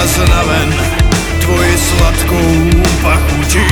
Nasycen a tvoji sladkou pachutí